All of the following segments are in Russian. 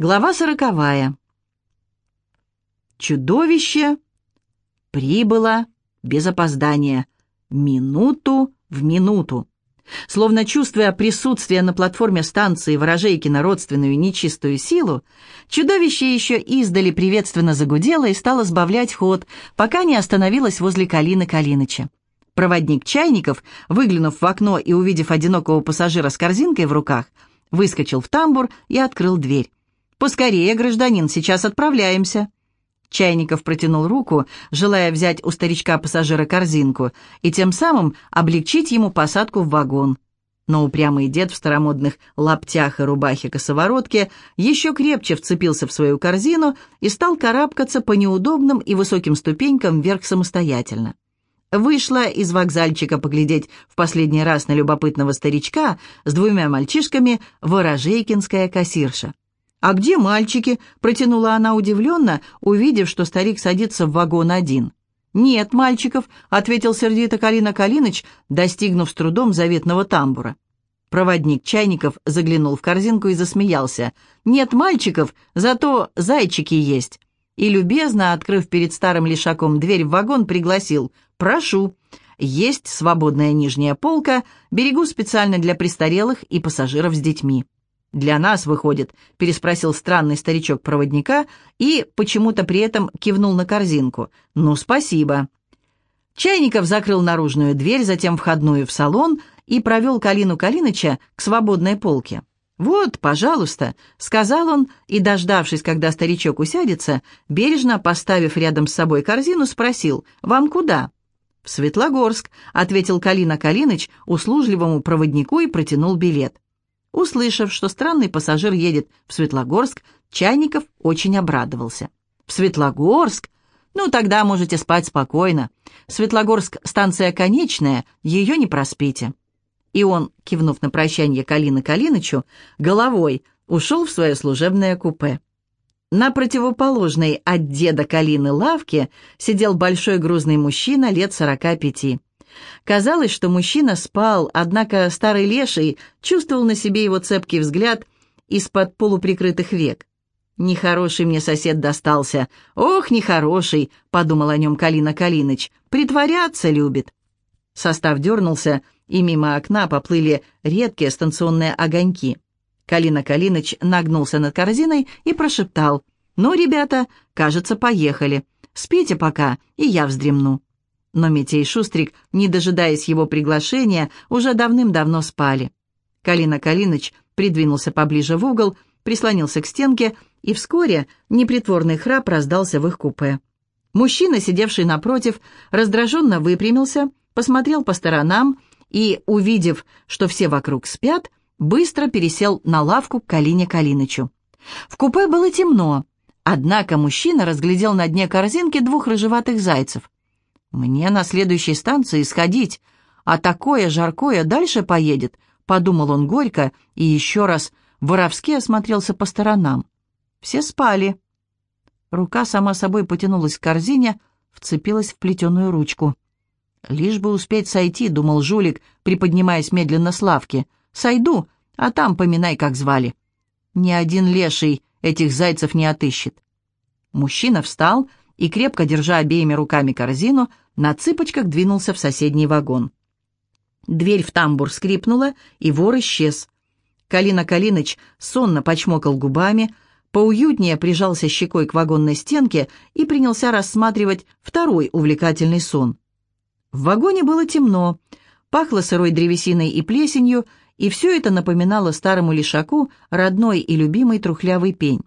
Глава сороковая. Чудовище прибыло без опоздания, минуту в минуту. Словно чувствуя присутствие на платформе станции ворожейки родственную нечистую силу, чудовище еще издали приветственно загудело и стало сбавлять ход, пока не остановилось возле Калины Калиныча. Проводник Чайников, выглянув в окно и увидев одинокого пассажира с корзинкой в руках, выскочил в тамбур и открыл дверь. «Поскорее, гражданин, сейчас отправляемся». Чайников протянул руку, желая взять у старичка-пассажира корзинку и тем самым облегчить ему посадку в вагон. Но упрямый дед в старомодных лаптях и рубахе-косоворотке еще крепче вцепился в свою корзину и стал карабкаться по неудобным и высоким ступенькам вверх самостоятельно. Вышла из вокзальчика поглядеть в последний раз на любопытного старичка с двумя мальчишками ворожейкинская кассирша. «А где мальчики?» — протянула она удивленно, увидев, что старик садится в вагон один. «Нет мальчиков», — ответил сердито Калина Калиныч, достигнув с трудом заветного тамбура. Проводник Чайников заглянул в корзинку и засмеялся. «Нет мальчиков, зато зайчики есть». И, любезно, открыв перед старым лишаком дверь в вагон, пригласил «Прошу». Есть свободная нижняя полка, берегу специально для престарелых и пассажиров с детьми. «Для нас, выходит», — переспросил странный старичок проводника и почему-то при этом кивнул на корзинку. «Ну, спасибо». Чайников закрыл наружную дверь, затем входную в салон и провел Калину Калиныча к свободной полке. «Вот, пожалуйста», — сказал он, и, дождавшись, когда старичок усядется, бережно поставив рядом с собой корзину, спросил, «Вам куда?» «В Светлогорск», — ответил Калина Калиныч услужливому проводнику и протянул билет. Услышав, что странный пассажир едет в Светлогорск, Чайников очень обрадовался. «В Светлогорск? Ну, тогда можете спать спокойно. Светлогорск — станция конечная, ее не проспите». И он, кивнув на прощание Калины Калинычу, головой ушел в свое служебное купе. На противоположной от деда Калины лавке сидел большой грузный мужчина лет сорока пяти. Казалось, что мужчина спал, однако старый леший чувствовал на себе его цепкий взгляд из-под полуприкрытых век. «Нехороший мне сосед достался. Ох, нехороший!» — подумал о нем Калина Калиныч. «Притворяться любит». Состав дернулся, и мимо окна поплыли редкие станционные огоньки. Калина Калиныч нагнулся над корзиной и прошептал. «Ну, ребята, кажется, поехали. Спите пока, и я вздремну». Но Митя и Шустрик, не дожидаясь его приглашения, уже давным-давно спали. Калина Калиныч придвинулся поближе в угол, прислонился к стенке, и вскоре непритворный храп раздался в их купе. Мужчина, сидевший напротив, раздраженно выпрямился, посмотрел по сторонам и, увидев, что все вокруг спят, быстро пересел на лавку к Калине Калинычу. В купе было темно, однако мужчина разглядел на дне корзинки двух рыжеватых зайцев. «Мне на следующей станции сходить, а такое жаркое дальше поедет», — подумал он горько и еще раз воровски осмотрелся по сторонам. Все спали. Рука сама собой потянулась к корзине, вцепилась в плетеную ручку. «Лишь бы успеть сойти», — думал жулик, приподнимаясь медленно с лавки. «Сойду, а там поминай, как звали. Ни один леший этих зайцев не отыщет». Мужчина встал и, крепко держа обеими руками корзину, на цыпочках двинулся в соседний вагон. Дверь в тамбур скрипнула, и вор исчез. Калина Калиныч сонно почмокал губами, поуютнее прижался щекой к вагонной стенке и принялся рассматривать второй увлекательный сон. В вагоне было темно, пахло сырой древесиной и плесенью, и все это напоминало старому лишаку родной и любимый трухлявый пень.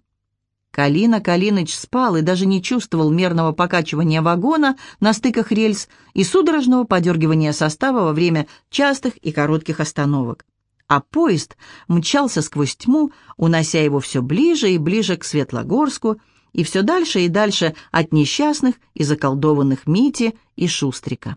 Калина Калиныч спал и даже не чувствовал мерного покачивания вагона на стыках рельс и судорожного подергивания состава во время частых и коротких остановок. А поезд мчался сквозь тьму, унося его все ближе и ближе к Светлогорску и все дальше и дальше от несчастных и заколдованных Мити и Шустрика.